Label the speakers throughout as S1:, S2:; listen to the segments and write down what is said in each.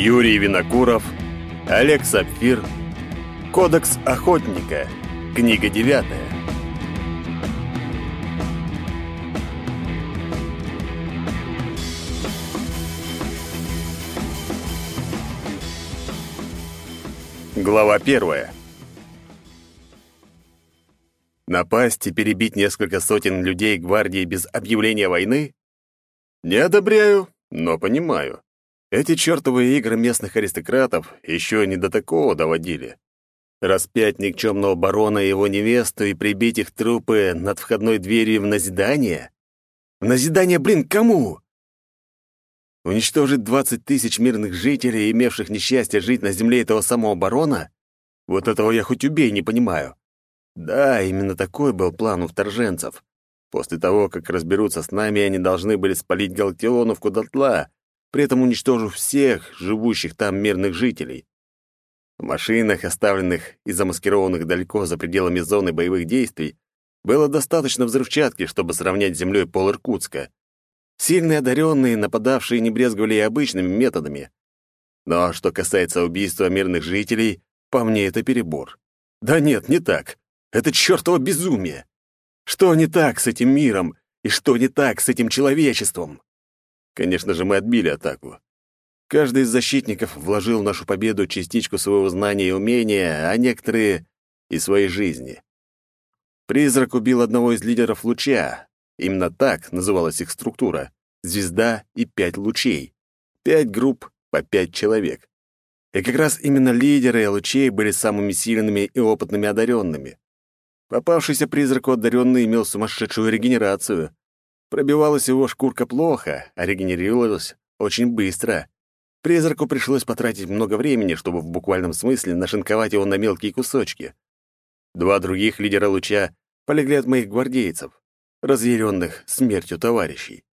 S1: Юрий Винокуров, Олег Сапфир, Кодекс охотника, книга девятая. Глава первая. Напасть и перебить несколько сотен людей гвардии без объявления войны? Не одобряю, но понимаю. Эти чертовы игры местных аристократов еще не до такого доводили. Распять никчемного барона и его невесту и прибить их трупы над входной дверью в назидание? В назидание, блин, кому? Уничтожить двадцать тысяч мирных жителей, имевших несчастье жить на земле этого самого барона? Вот этого я хоть убей не понимаю. Да, именно такой был план у вторженцев. После того, как разберутся с нами, они должны были спалить Галактионовку дотла, при этом уничтожив всех живущих там мирных жителей. В машинах, оставленных и замаскированных далеко за пределами зоны боевых действий, было достаточно взрывчатки, чтобы сравнять с землей пол Иркутска. Сильные одаренные, нападавшие, не брезговали и обычными методами. Но что касается убийства мирных жителей, по мне это перебор. Да нет, не так. Это чертово безумие. Что не так с этим миром и что не так с этим человечеством? Конечно же, мы отбили атаку. Каждый из защитников вложил в нашу победу частичку своего знания и умения, а некоторые — и своей жизни. Призрак убил одного из лидеров луча. Именно так называлась их структура. Звезда и пять лучей. Пять групп по пять человек. И как раз именно лидеры лучей были самыми сильными и опытными одаренными. Попавшийся призраку одаренный имел сумасшедшую регенерацию. Пробивалась его шкурка плохо, а регенерировалась очень быстро. Призраку пришлось потратить много времени, чтобы в буквальном смысле нашинковать его на мелкие кусочки. Два других лидера луча полегли от моих гвардейцев, разъяренных смертью товарищей.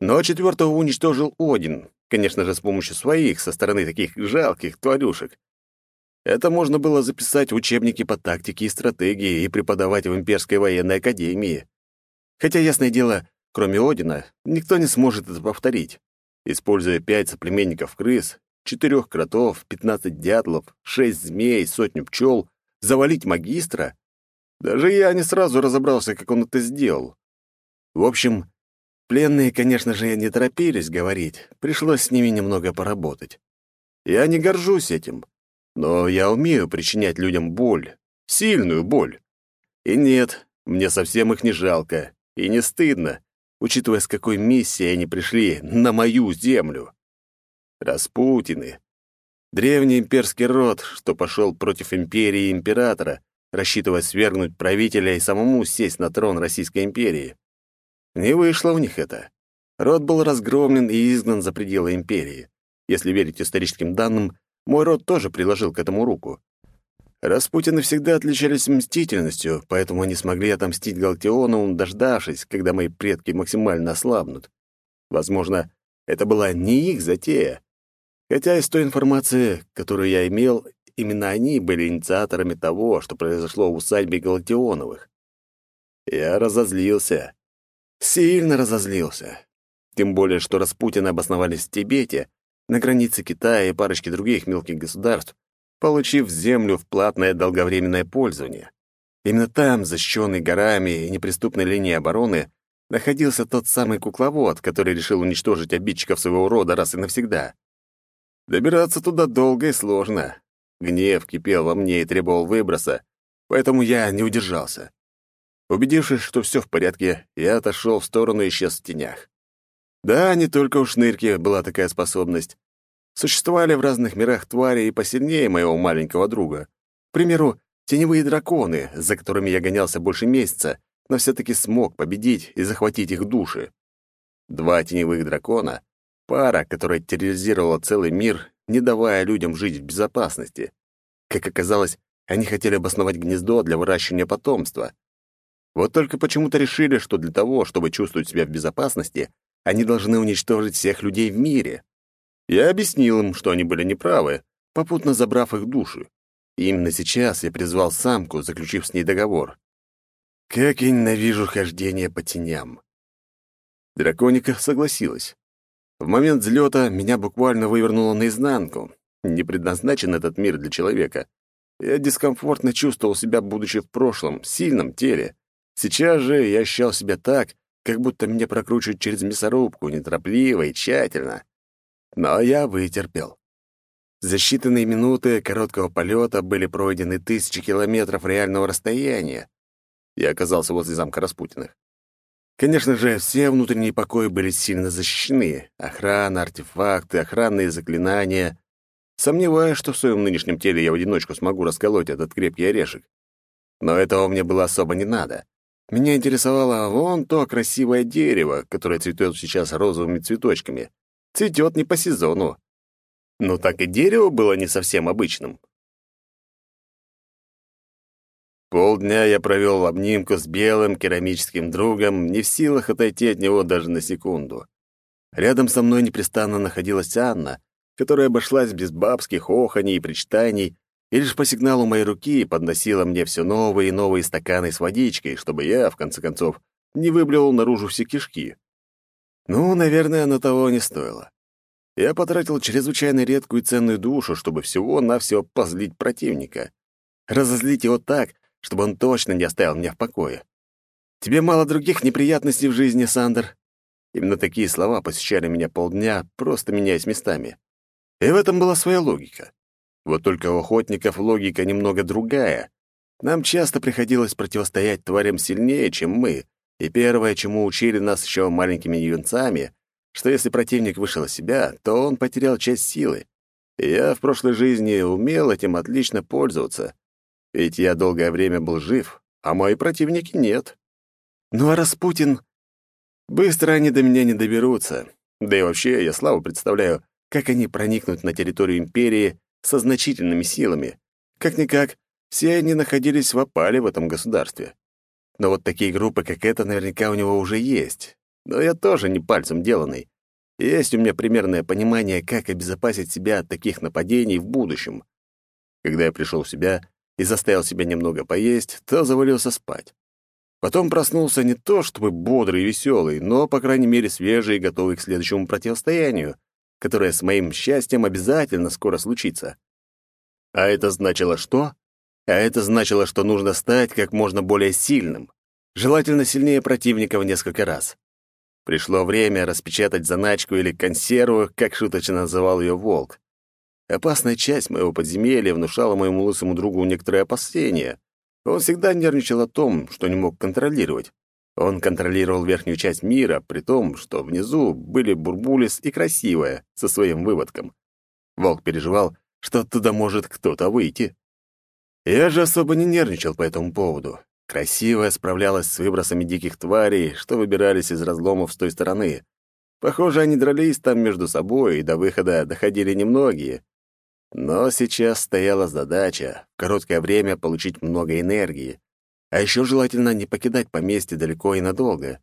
S1: Но четвертого уничтожил Один, конечно же, с помощью своих, со стороны таких жалких тварюшек. Это можно было записать в учебники по тактике и стратегии и преподавать в Имперской военной академии. Хотя, ясное дело, Кроме Одина, никто не сможет это повторить. Используя пять соплеменников крыс, четырех кротов, пятнадцать дятлов, шесть змей, сотню пчел, завалить магистра? Даже я не сразу разобрался, как он это сделал. В общем, пленные, конечно же, не торопились говорить, пришлось с ними немного поработать. Я не горжусь этим, но я умею причинять людям боль, сильную боль. И нет, мне совсем их не жалко и не стыдно, учитывая, с какой миссией они пришли на мою землю. Распутины. Древний имперский род, что пошел против империи и императора, рассчитывая свергнуть правителя и самому сесть на трон Российской империи. Не вышло у них это. Род был разгромлен и изгнан за пределы империи. Если верить историческим данным, мой род тоже приложил к этому руку. Распутины всегда отличались мстительностью, поэтому они смогли отомстить Галактиону, дождавшись, когда мои предки максимально ослабнут. Возможно, это была не их затея. Хотя из той информации, которую я имел, именно они были инициаторами того, что произошло в усадьбе Галактионовых. Я разозлился. Сильно разозлился. Тем более, что Распутины обосновались в Тибете, на границе Китая и парочки других мелких государств, получив землю в платное долговременное пользование. Именно там, защищенный горами и неприступной линией обороны, находился тот самый кукловод, который решил уничтожить обидчиков своего рода раз и навсегда. Добираться туда долго и сложно. Гнев кипел во мне и требовал выброса, поэтому я не удержался. Убедившись, что все в порядке, я отошел в сторону и исчез в тенях. Да, не только у шнырки была такая способность. Существовали в разных мирах твари и посильнее моего маленького друга. К примеру, теневые драконы, за которыми я гонялся больше месяца, но все-таки смог победить и захватить их души. Два теневых дракона — пара, которая терроризировала целый мир, не давая людям жить в безопасности. Как оказалось, они хотели обосновать гнездо для выращивания потомства. Вот только почему-то решили, что для того, чтобы чувствовать себя в безопасности, они должны уничтожить всех людей в мире. Я объяснил им, что они были неправы, попутно забрав их души. И именно сейчас я призвал самку, заключив с ней договор. Как я ненавижу хождение по теням. Драконика согласилась. В момент взлета меня буквально вывернуло наизнанку. Не предназначен этот мир для человека. Я дискомфортно чувствовал себя, будучи в прошлом, сильном теле. Сейчас же я ощущал себя так, как будто меня прокручивают через мясорубку, неторопливо и тщательно. Но я вытерпел. За считанные минуты короткого полета были пройдены тысячи километров реального расстояния. Я оказался возле замка Распутиных. Конечно же, все внутренние покои были сильно защищены. Охрана, артефакты, охранные заклинания. Сомневаюсь, что в своем нынешнем теле я в одиночку смогу расколоть этот крепкий орешек. Но этого мне было особо не надо. Меня интересовало вон то красивое дерево, которое цветет сейчас розовыми цветочками. Цветет не по сезону. Но так и дерево было не совсем обычным. Полдня я провел в обнимку с белым керамическим другом, не в силах отойти от него даже на секунду. Рядом со мной непрестанно находилась Анна, которая обошлась без бабских оханий и причитаний, и лишь по сигналу моей руки подносила мне все новые и новые стаканы с водичкой, чтобы я, в конце концов, не выблевал наружу все кишки. Ну, наверное, оно того не стоило. Я потратил чрезвычайно редкую и ценную душу, чтобы всего-навсего позлить противника. Разозлить его так, чтобы он точно не оставил меня в покое. Тебе мало других неприятностей в жизни, Сандер. Именно такие слова посещали меня полдня, просто меняясь местами. И в этом была своя логика. Вот только у охотников логика немного другая. Нам часто приходилось противостоять тварям сильнее, чем мы, и первое, чему учили нас еще маленькими юнцами, что если противник вышел из себя, то он потерял часть силы. И я в прошлой жизни умел этим отлично пользоваться. Ведь я долгое время был жив, а мои противники нет. Ну а Распутин... Быстро они до меня не доберутся. Да и вообще, я слабо представляю, как они проникнут на территорию Империи со значительными силами. Как-никак, все они находились в опале в этом государстве. Но вот такие группы, как эта, наверняка у него уже есть. Но я тоже не пальцем деланный. Есть у меня примерное понимание, как обезопасить себя от таких нападений в будущем. Когда я пришел в себя и заставил себя немного поесть, то завалился спать. Потом проснулся не то чтобы бодрый и веселый, но, по крайней мере, свежий и готовый к следующему противостоянию, которое с моим счастьем обязательно скоро случится. А это значило что? А это значило, что нужно стать как можно более сильным, желательно сильнее противника в несколько раз. Пришло время распечатать заначку или консерву, как шуточно называл ее волк. Опасная часть моего подземелья внушала моему лысому другу некоторые опасения. Он всегда нервничал о том, что не мог контролировать. Он контролировал верхнюю часть мира, при том, что внизу были Бурбулис и Красивая со своим выводком. Волк переживал, что оттуда может кто-то выйти. Я же особо не нервничал по этому поводу. Красивая справлялась с выбросами диких тварей, что выбирались из разломов с той стороны. Похоже, они дрались там между собой, и до выхода доходили немногие. Но сейчас стояла задача в короткое время получить много энергии. А еще желательно не покидать поместье далеко и надолго.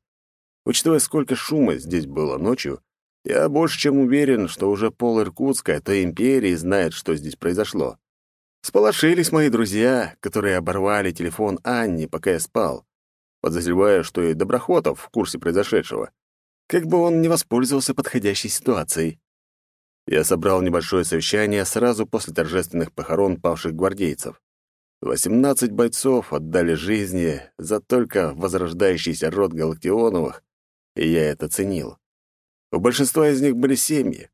S1: Учитывая, сколько шума здесь было ночью, я больше чем уверен, что уже пол Иркутска, а то империи знает, что здесь произошло. Сполошились мои друзья, которые оборвали телефон Анни, пока я спал. Подозреваю, что и Доброхотов в курсе произошедшего. Как бы он не воспользовался подходящей ситуацией. Я собрал небольшое совещание сразу после торжественных похорон павших гвардейцев. Восемнадцать бойцов отдали жизни за только возрождающийся род Галактионовых, и я это ценил. У большинства из них были семьи,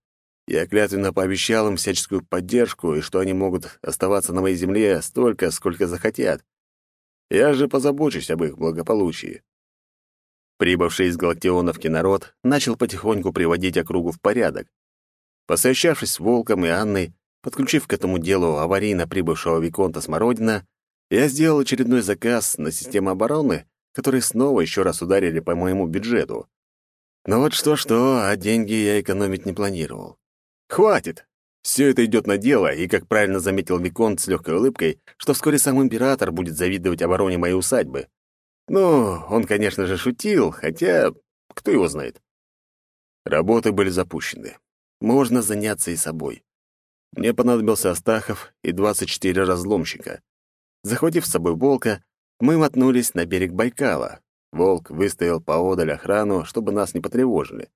S1: я клятвенно пообещал им всяческую поддержку и что они могут оставаться на моей земле столько, сколько захотят. Я же позабочусь об их благополучии. Прибывший из Галактионовки народ начал потихоньку приводить округу в порядок. Посовещавшись с Волком и Анной, подключив к этому делу аварийно прибывшего Виконта Смородина, я сделал очередной заказ на систему обороны, которые снова еще раз ударили по моему бюджету. Но вот что-что, а деньги я экономить не планировал. Хватит! Все это идет на дело, и, как правильно заметил Виконт с легкой улыбкой, что вскоре сам император будет завидовать обороне моей усадьбы. Ну, он, конечно же, шутил, хотя кто его знает. Работы были запущены. Можно заняться и собой. Мне понадобился Астахов и 24 разломщика. Захватив с собой волка, мы мотнулись на берег Байкала. Волк выставил поодаль охрану, чтобы нас не потревожили.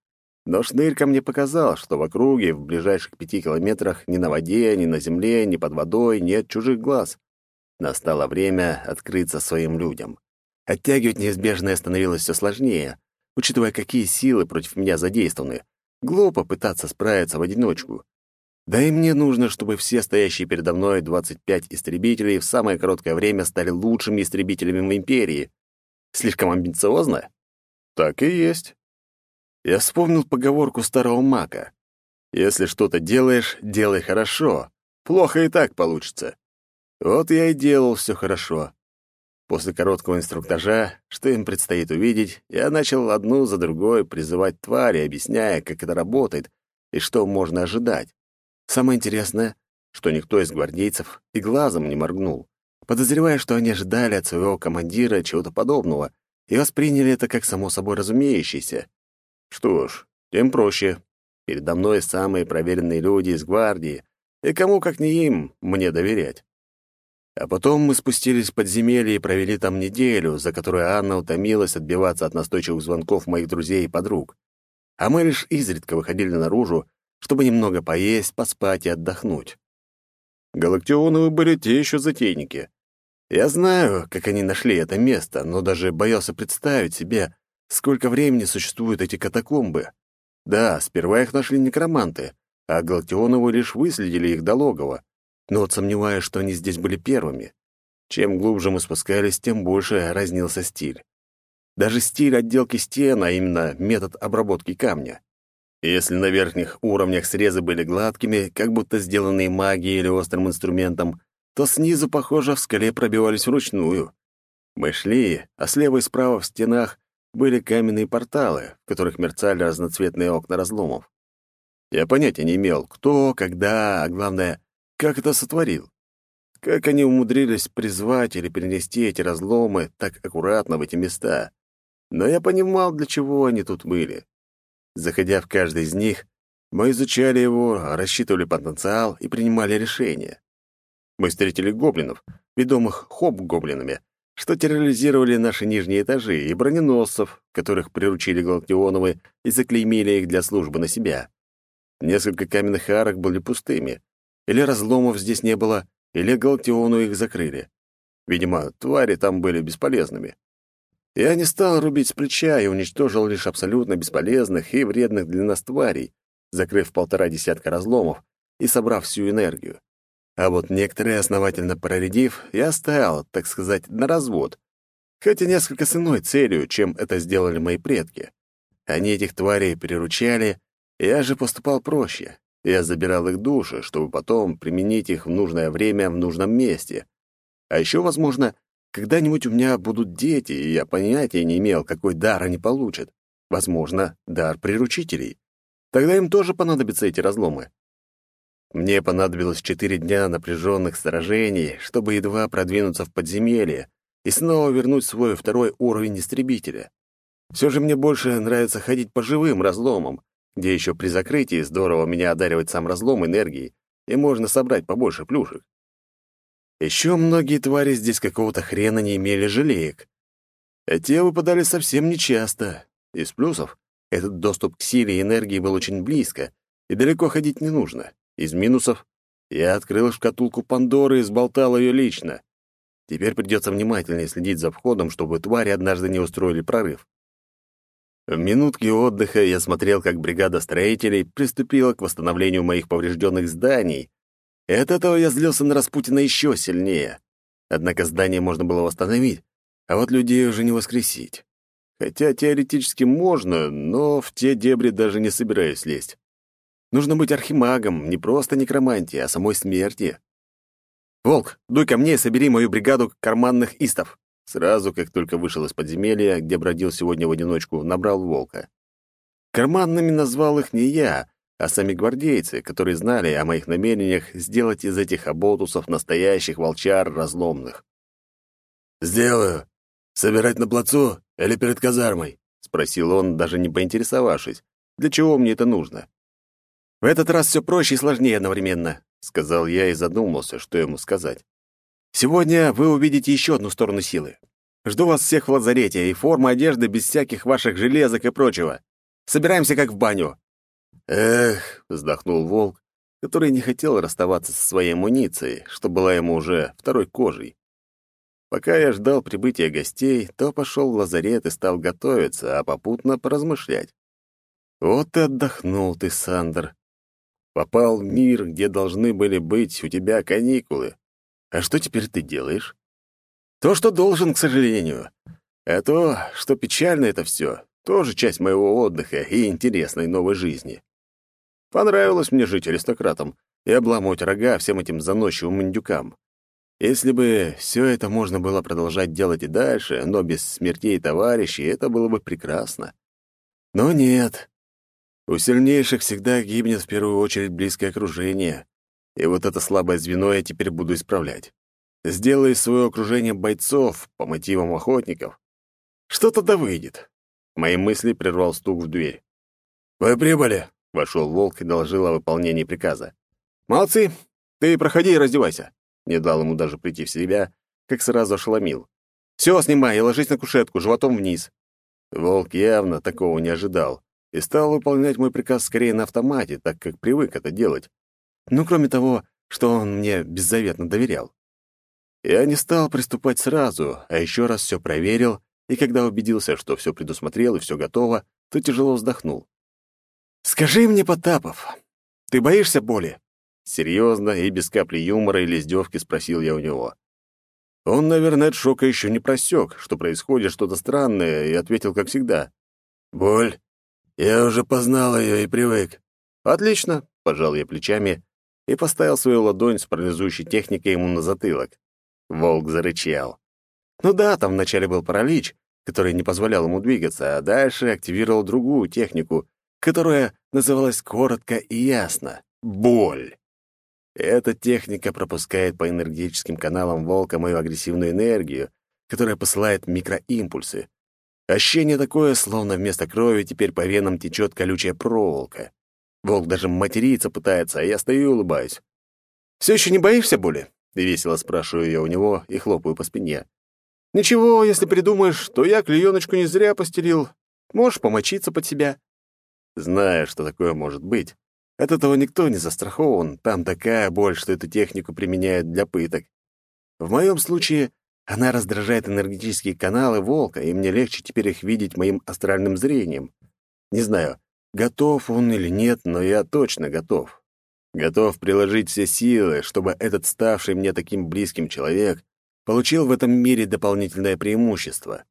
S1: Но шнырька мне показал, что в округе, в ближайших пяти километрах, ни на воде, ни на земле, ни под водой нет чужих глаз. Настало время открыться своим людям. Оттягивать неизбежное становилось все сложнее, учитывая, какие силы против меня задействованы. Глупо пытаться справиться в одиночку. Да и мне нужно, чтобы все стоящие передо мной 25 истребителей в самое короткое время стали лучшими истребителями в Империи. Слишком амбициозно? Так и есть. Я вспомнил поговорку старого мака. «Если что-то делаешь, делай хорошо. Плохо и так получится». Вот я и делал все хорошо. После короткого инструктажа, что им предстоит увидеть, я начал одну за другой призывать твари, объясняя, как это работает и что можно ожидать. Самое интересное, что никто из гвардейцев и глазом не моргнул, подозревая, что они ожидали от своего командира чего-то подобного и восприняли это как само собой разумеющееся. Что ж, тем проще. Передо мной самые проверенные люди из гвардии, и кому, как не им, мне доверять. А потом мы спустились в подземелье и провели там неделю, за которую Анна утомилась отбиваться от настойчивых звонков моих друзей и подруг. А мы лишь изредка выходили наружу, чтобы немного поесть, поспать и отдохнуть. Галактионовы были те еще затейники. Я знаю, как они нашли это место, но даже боялся представить себе, сколько времени существуют эти катакомбы. Да, сперва их нашли некроманты, а Галактионовы лишь выследили их до логова. Но вот сомневаюсь, что они здесь были первыми. Чем глубже мы спускались, тем больше разнился стиль. Даже стиль отделки стен, а именно метод обработки камня. Если на верхних уровнях срезы были гладкими, как будто сделанные магией или острым инструментом, то снизу, похоже, в скале пробивались вручную. Мы шли, а слева и справа в стенах были каменные порталы, в которых мерцали разноцветные окна разломов. Я понятия не имел, кто, когда, а главное, как это сотворил. Как они умудрились призвать или перенести эти разломы так аккуратно в эти места. Но я понимал, для чего они тут были. Заходя в каждый из них, мы изучали его, рассчитывали потенциал и принимали решения. Мы встретили гоблинов, ведомых хоп-гоблинами, что терроризировали наши нижние этажи, и броненосцев, которых приручили Галактионовы и заклеймили их для службы на себя. Несколько каменных арок были пустыми. Или разломов здесь не было, или Галактиону их закрыли. Видимо, твари там были бесполезными. Я не стал рубить с плеча и уничтожил лишь абсолютно бесполезных и вредных для нас тварей, закрыв полтора десятка разломов и собрав всю энергию. А вот некоторые, основательно проредив, я оставил, так сказать, на развод. Хотя несколько с иной целью, чем это сделали мои предки. Они этих тварей приручали, я же поступал проще. Я забирал их души, чтобы потом применить их в нужное время в нужном месте. А еще, возможно, когда-нибудь у меня будут дети, и я понятия не имел, какой дар они получат. Возможно, дар приручителей. Тогда им тоже понадобятся эти разломы. Мне понадобилось четыре дня напряженных сражений, чтобы едва продвинуться в подземелье и снова вернуть свой второй уровень истребителя. Все же мне больше нравится ходить по живым разломам, где еще при закрытии здорово меня одаривает сам разлом энергии, и можно собрать побольше плюшек. Еще многие твари здесь какого-то хрена не имели жалеек. А те выпадали совсем нечасто. Из плюсов этот доступ к силе и энергии был очень близко, и далеко ходить не нужно. Из минусов я открыл шкатулку Пандоры и сболтал ее лично. Теперь придется внимательнее следить за входом, чтобы твари однажды не устроили прорыв. В минутки отдыха я смотрел, как бригада строителей приступила к восстановлению моих поврежденных зданий, и от этого я злился на Распутина еще сильнее. Однако здание можно было восстановить, а вот людей уже не воскресить. Хотя теоретически можно, но в те дебри даже не собираюсь лезть. Нужно быть архимагом, не просто некромантии, а самой смерти. «Волк, дуй ко мне и собери мою бригаду карманных истов!» Сразу, как только вышел из подземелья, где бродил сегодня в одиночку, набрал волка. Карманными назвал их не я, а сами гвардейцы, которые знали о моих намерениях сделать из этих оболтусов настоящих волчар разломных.
S2: «Сделаю. Собирать на плацу или перед казармой?» — спросил он, даже не поинтересовавшись. «Для чего мне это нужно?»
S1: «В этот раз все проще и сложнее одновременно», — сказал я и задумался, что ему сказать. «Сегодня вы увидите еще одну сторону силы. Жду вас всех в лазарете, и форма одежды без всяких ваших железок и прочего. Собираемся как в баню».
S2: «Эх», — вздохнул волк, который не хотел расставаться со своей амуницией, что была ему уже второй кожей. Пока я ждал прибытия гостей, то пошел в лазарет и стал готовиться, а попутно поразмышлять. Вот и отдохнул ты, Сандер. Попал в мир, где должны были быть у тебя каникулы. А что теперь ты делаешь? То, что должен, к сожалению. А то, что печально это все, тоже часть моего отдыха и интересной новой жизни. Понравилось мне жить аристократом и обламывать рога всем этим заносчивым индюкам. Если бы все это можно было продолжать делать и дальше, но без смертей товарищей, это было бы прекрасно. Но нет. У сильнейших всегда гибнет в первую очередь близкое окружение, и вот это слабое звено я теперь буду исправлять. Сделай свое окружение бойцов по мотивам охотников. Что-то да выйдет. Мои мысли прервал стук в дверь. «Вы прибыли!» — вошел волк и доложил о выполнении приказа.
S1: «Молодцы! Ты проходи и раздевайся!» Не дал ему даже прийти в себя, как сразу ошеломил. «Все, снимай и ложись на кушетку, животом вниз».
S2: Волк явно такого не ожидал и стал выполнять мой приказ скорее на автомате, так как привык это делать. Ну, кроме того, что он мне беззаветно доверял. Я не стал приступать сразу, а еще раз все проверил, и когда убедился, что все предусмотрел и все готово, то тяжело вздохнул.
S1: «Скажи мне, Потапов, ты боишься боли?»
S2: Серьезно и без капли юмора или издевки спросил я у него. Он, наверное, от шока еще не просек, что происходит что-то странное, и ответил, как всегда. «Боль? Я уже познал ее и привык».
S1: «Отлично», — пожал я плечами и поставил свою ладонь с парализующей техникой ему на затылок. Волк зарычал. Ну да, там вначале был паралич, который не позволял ему двигаться, а дальше активировал другую технику, которая называлась коротко и ясно — боль. Эта техника пропускает по энергетическим каналам волка мою агрессивную энергию, которая посылает микроимпульсы. Ощущение такое, словно вместо крови теперь по венам течет колючая проволока. Волк даже материться пытается, а я стою и улыбаюсь. «Все еще не боишься боли?» — весело спрашиваю я у него и хлопаю по спине. «Ничего, если придумаешь, то я клееночку не зря постелил. Можешь помочиться под себя». Зная, что такое может быть, от этого никто не застрахован, там такая боль, что эту технику применяют для пыток. В моем случае она раздражает энергетические каналы волка, и мне легче теперь их видеть моим астральным зрением. Не знаю, готов он или нет, но я точно готов. Готов приложить все силы, чтобы этот ставший мне таким близким человек получил в этом мире дополнительное преимущество.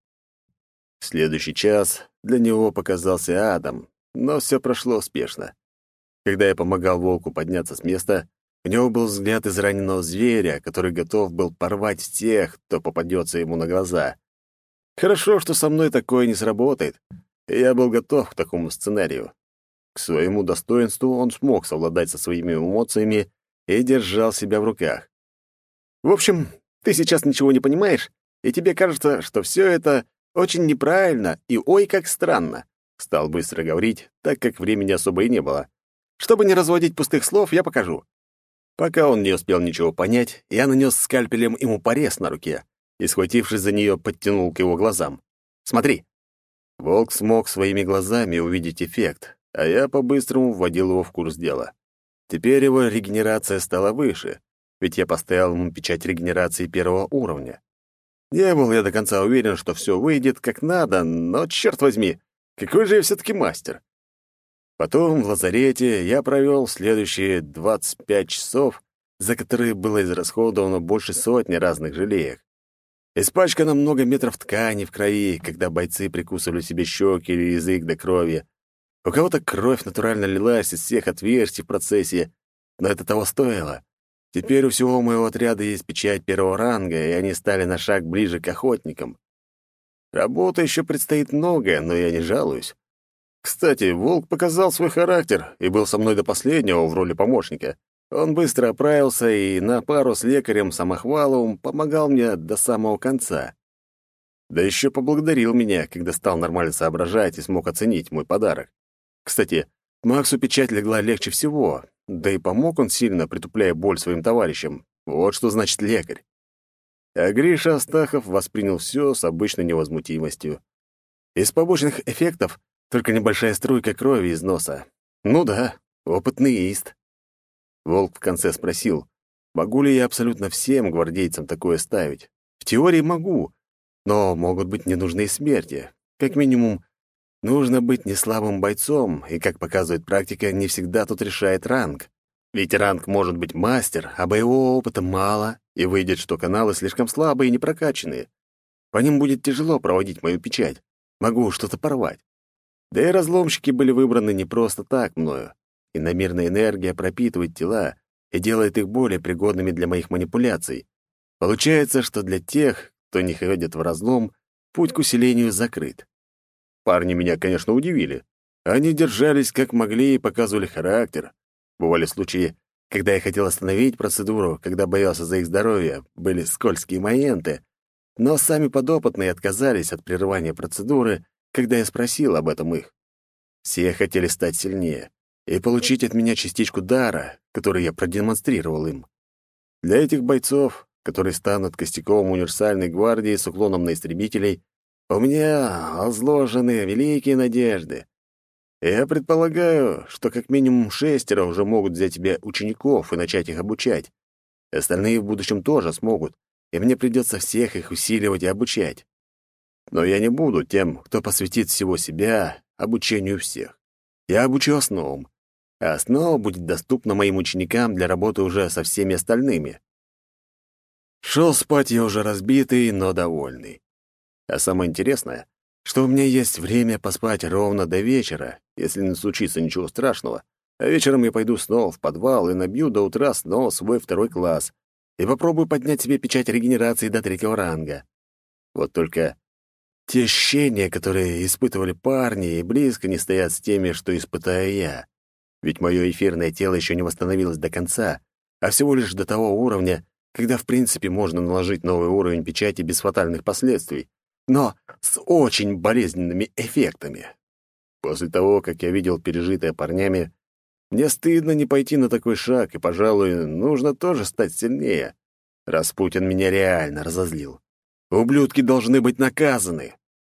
S1: В следующий час для него показался Адам, но все прошло успешно. Когда я помогал волку подняться с места, у него был взгляд израненного зверя, который готов был порвать тех, кто попадется ему на глаза. Хорошо, что со мной такое не сработает, я был готов к такому сценарию. К своему достоинству он смог совладать со своими эмоциями и держал себя в руках. В общем, ты сейчас ничего не понимаешь, и тебе кажется, что все это очень неправильно и ой, как странно. Стал быстро говорить, так как времени особо и не было. Чтобы не разводить пустых слов, я покажу. Пока он не успел ничего понять, я нанес скальпелем ему порез на руке и, схватившись за нее, подтянул к его глазам. «Смотри!» Волк смог своими глазами увидеть эффект, а я по-быстрому вводил его в курс дела. Теперь его регенерация стала выше, ведь я поставил ему печать регенерации первого уровня. Не был я до конца уверен, что все выйдет как надо, но, черт возьми, какой же я все-таки мастер. Потом в лазарете я провел следующие 25 часов, за которые было израсходовано больше сотни разных жалеек. Испачкано много метров ткани в крови, когда бойцы прикусывали себе щеки или язык до крови. У кого-то кровь натурально лилась из всех отверстий в процессе, но это того стоило. Теперь у всего моего отряда есть печать первого ранга, и они стали на шаг ближе к охотникам. Работы еще предстоит много, но я не жалуюсь. Кстати, Волк показал свой характер и был со мной до последнего в роли помощника. Он быстро оправился и на пару с лекарем Самохваловым помогал мне до самого конца. Да еще поблагодарил меня, когда стал нормально соображать и смог оценить мой подарок. Кстати, Максу печать легла легче всего, да и помог он сильно, притупляя боль своим товарищам. Вот что значит лекарь. А Гриша Астахов воспринял все с обычной невозмутимостью. Из побочных эффектов только небольшая струйка крови из носа. Ну да, опытный ист. Волк в конце спросил, могу ли я абсолютно всем гвардейцам такое ставить. В теории могу, но могут быть ненужные смерти. Как минимум, нужно быть не слабым бойцом, и, как показывает практика, не всегда тут решает ранг. Ведь ранг может быть мастер, а боевого опыта мало, и выйдет, что каналы слишком слабые и не прокачанные. По ним будет тяжело проводить мою печать. Могу что-то порвать. Да и разломщики были выбраны не просто так мною. Иномирная энергия пропитывает тела и делает их более пригодными для моих манипуляций. Получается, что для тех, кто не ходит в разлом, путь к усилению закрыт. Парни меня, конечно, удивили. Они держались как могли и показывали характер. Бывали случаи, когда я хотел остановить процедуру, когда боялся за их здоровье, были скользкие моменты, но сами подопытные отказались от прерывания процедуры, когда я спросил об этом их. Все хотели стать сильнее и получить от меня частичку дара, который я продемонстрировал им. Для этих бойцов, которые станут костяком универсальной гвардии с уклоном на истребителей, у меня возложены великие надежды. Я предполагаю, что как минимум шестеро уже могут взять себе учеников и начать их обучать. Остальные в будущем тоже смогут, и мне придется всех их усиливать и обучать. Но я не буду тем, кто посвятит всего себя обучению всех. Я обучу основам, а основа будет доступна моим ученикам для работы уже со всеми остальными. Шел спать я уже разбитый, но довольный. А самое интересное, что у меня есть время поспать ровно до вечера, если не случится ничего страшного, а вечером я пойду снова в подвал и набью до утра снова свой второй класс и попробую поднять себе печать регенерации до третьего ранга. Вот только те ощущения, которые испытывали парни, и близко не стоят с теми, что испытаю я. Ведь мое эфирное тело еще не восстановилось до конца, а всего лишь до того уровня, когда в принципе можно наложить новый уровень печати без фатальных последствий, но с очень болезненными эффектами. После того, как я видел пережитое парнями, мне стыдно не пойти на такой шаг, и, пожалуй, нужно тоже стать сильнее. Распутин меня реально разозлил. Ублюдки должны быть наказаны.